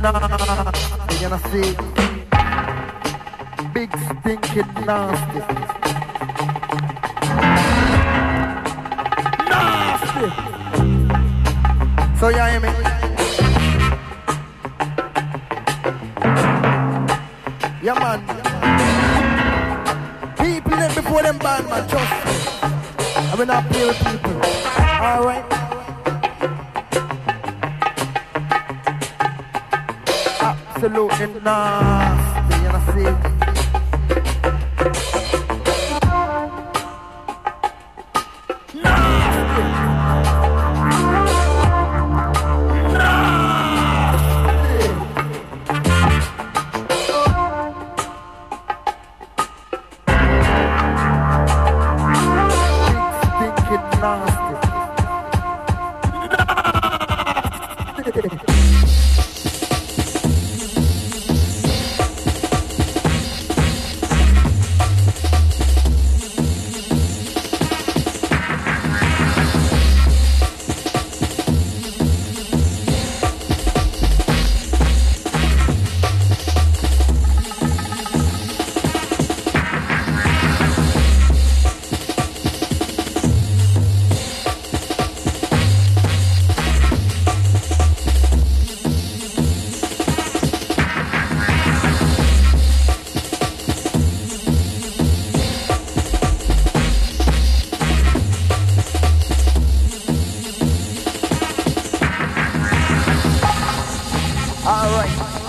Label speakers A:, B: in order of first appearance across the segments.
A: Not. You gonna see big stinking nasty. Nasty. So you hear me? Yeah man. People before them band man, trust me. I will not play with people. Alright. Absolutely nasty, you know see?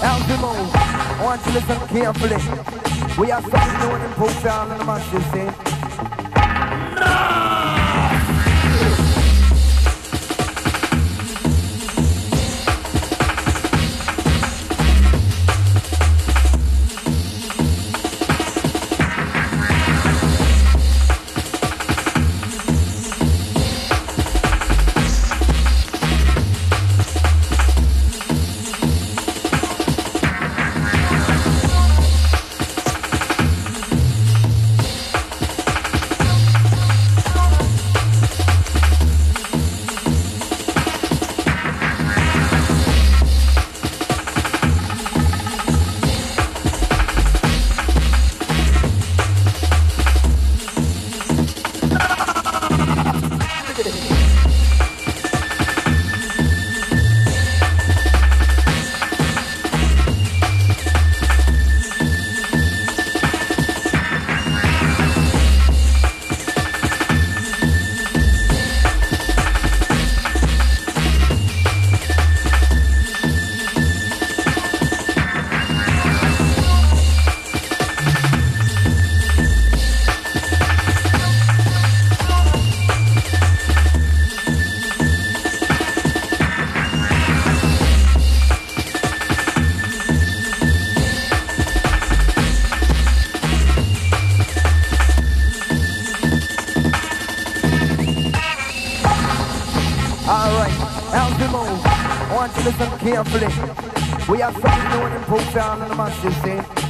A: Out the mouth. I want you to listen carefully. We are something new and improved all the masses, see? fearfully. We are something known and profound, and the masses, see.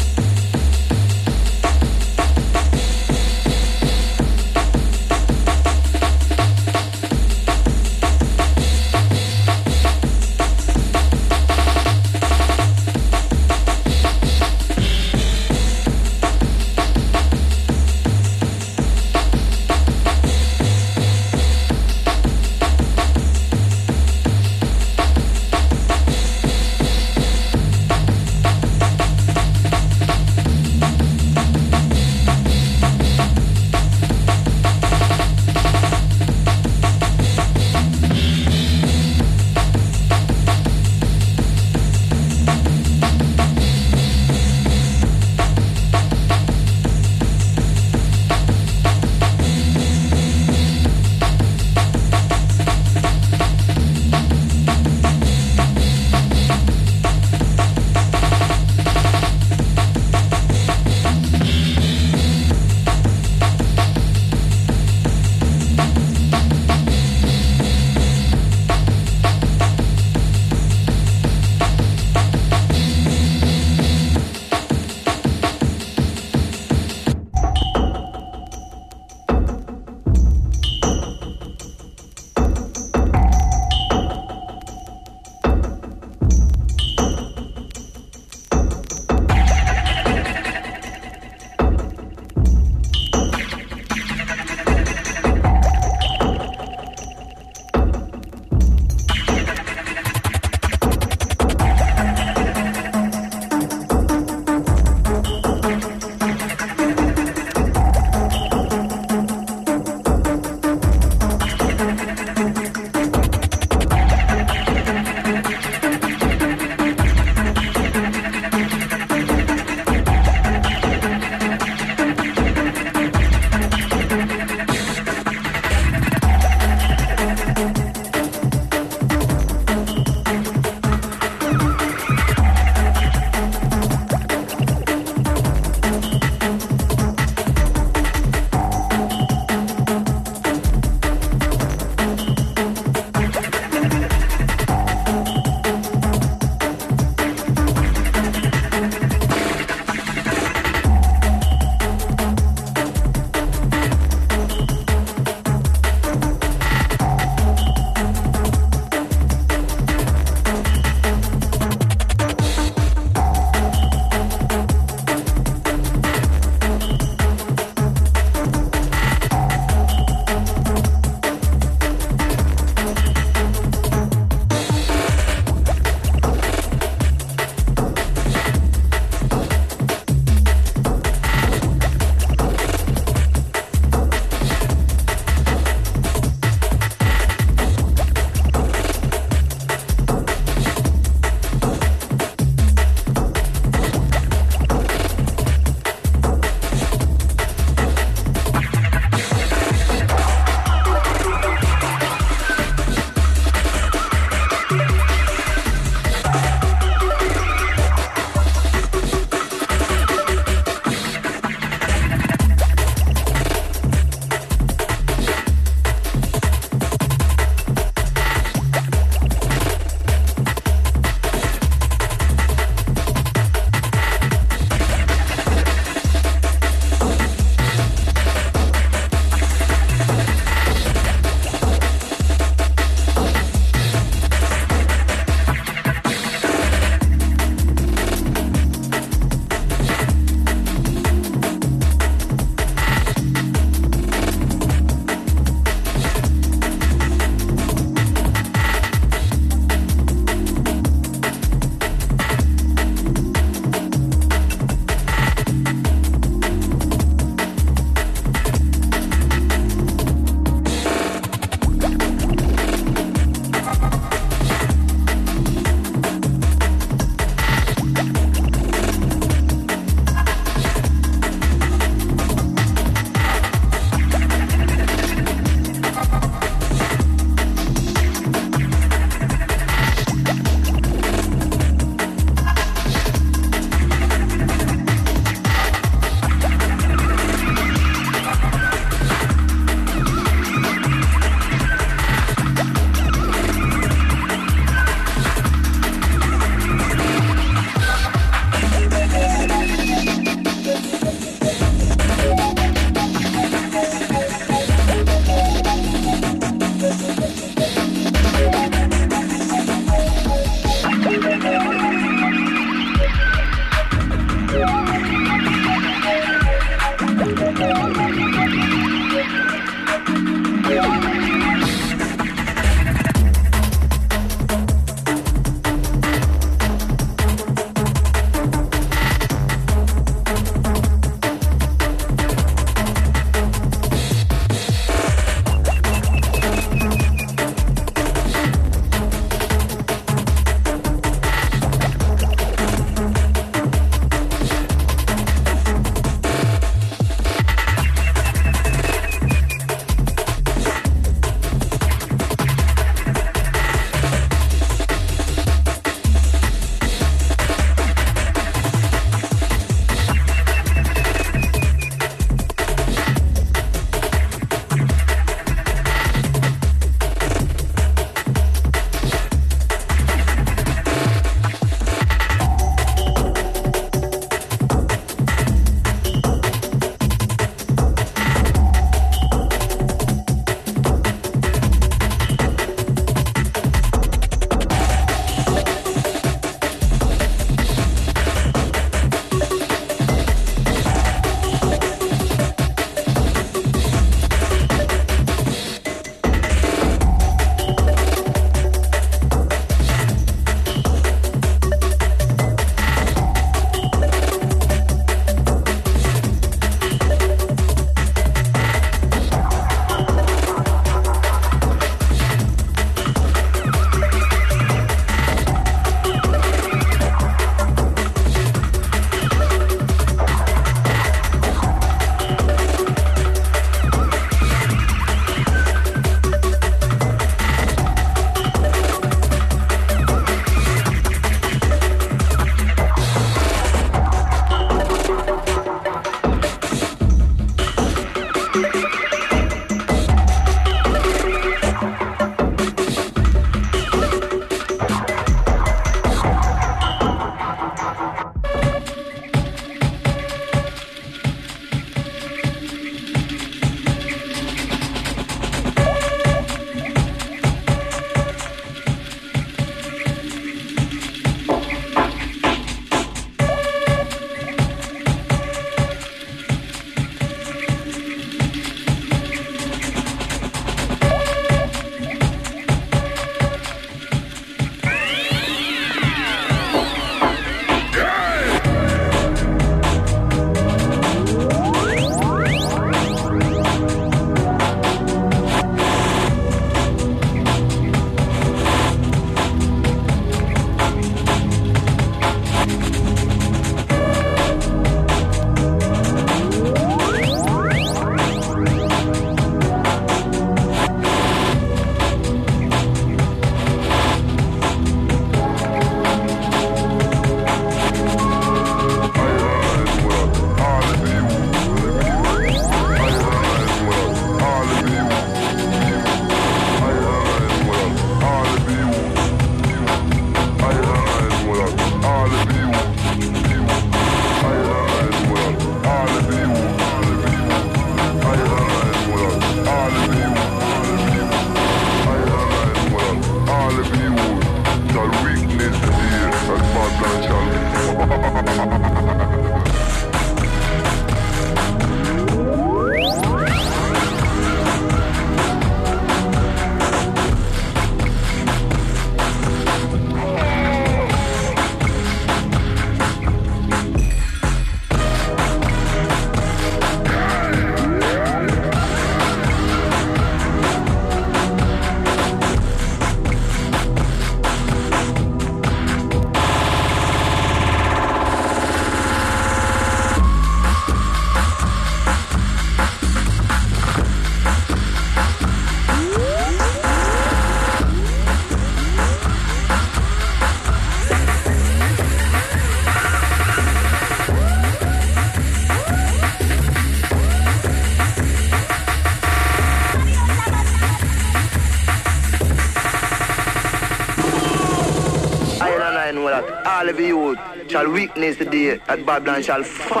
B: Shall
A: witness the day that Babylon
B: shall fall.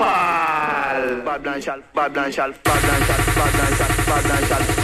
A: Babylon shall,
B: Babylon shall, Babylon shall, Babylon shall, Babylon shall fall.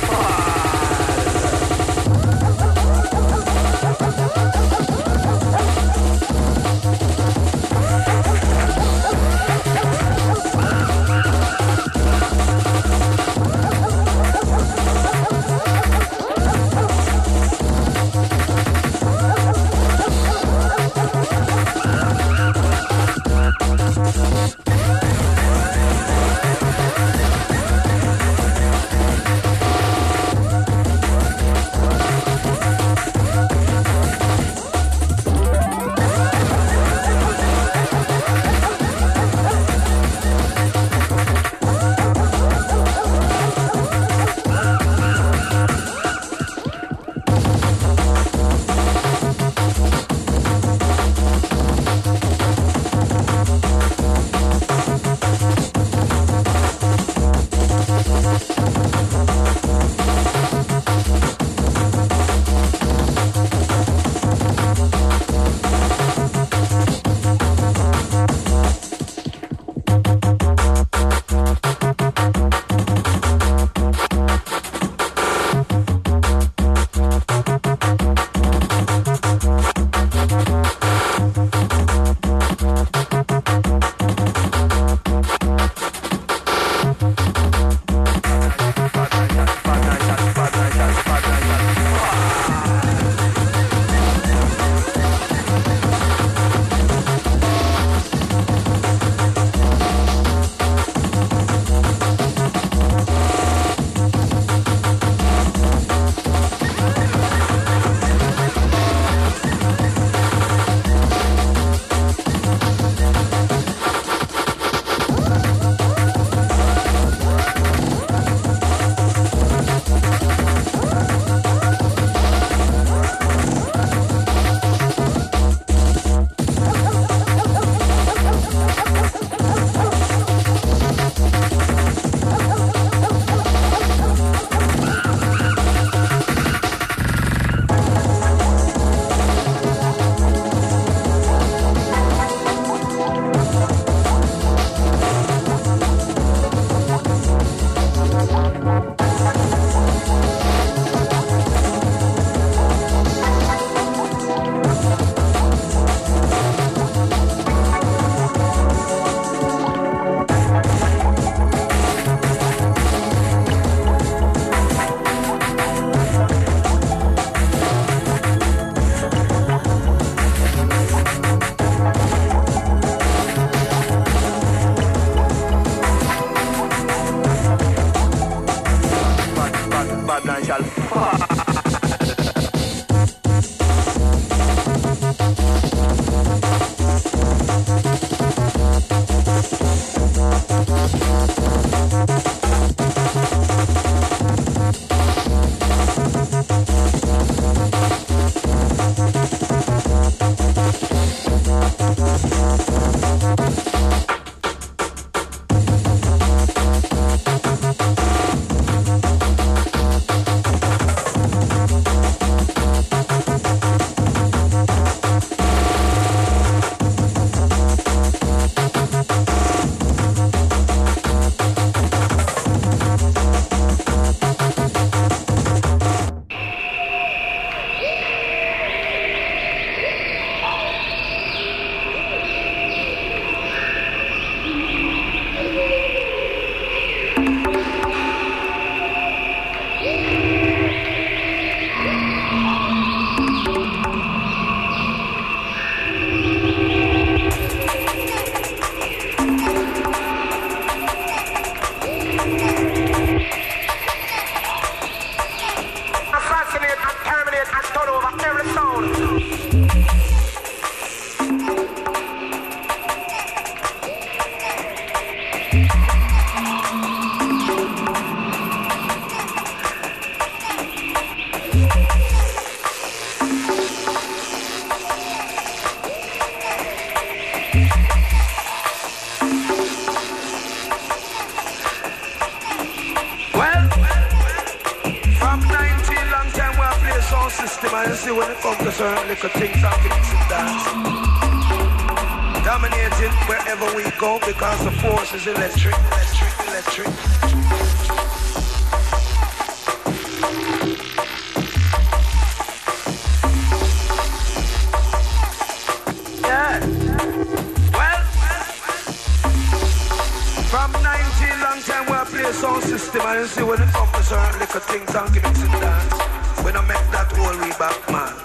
C: sound system, I didn't see where the funk is on. Little things and gimmicks and dance. We don't make that whole way back, man.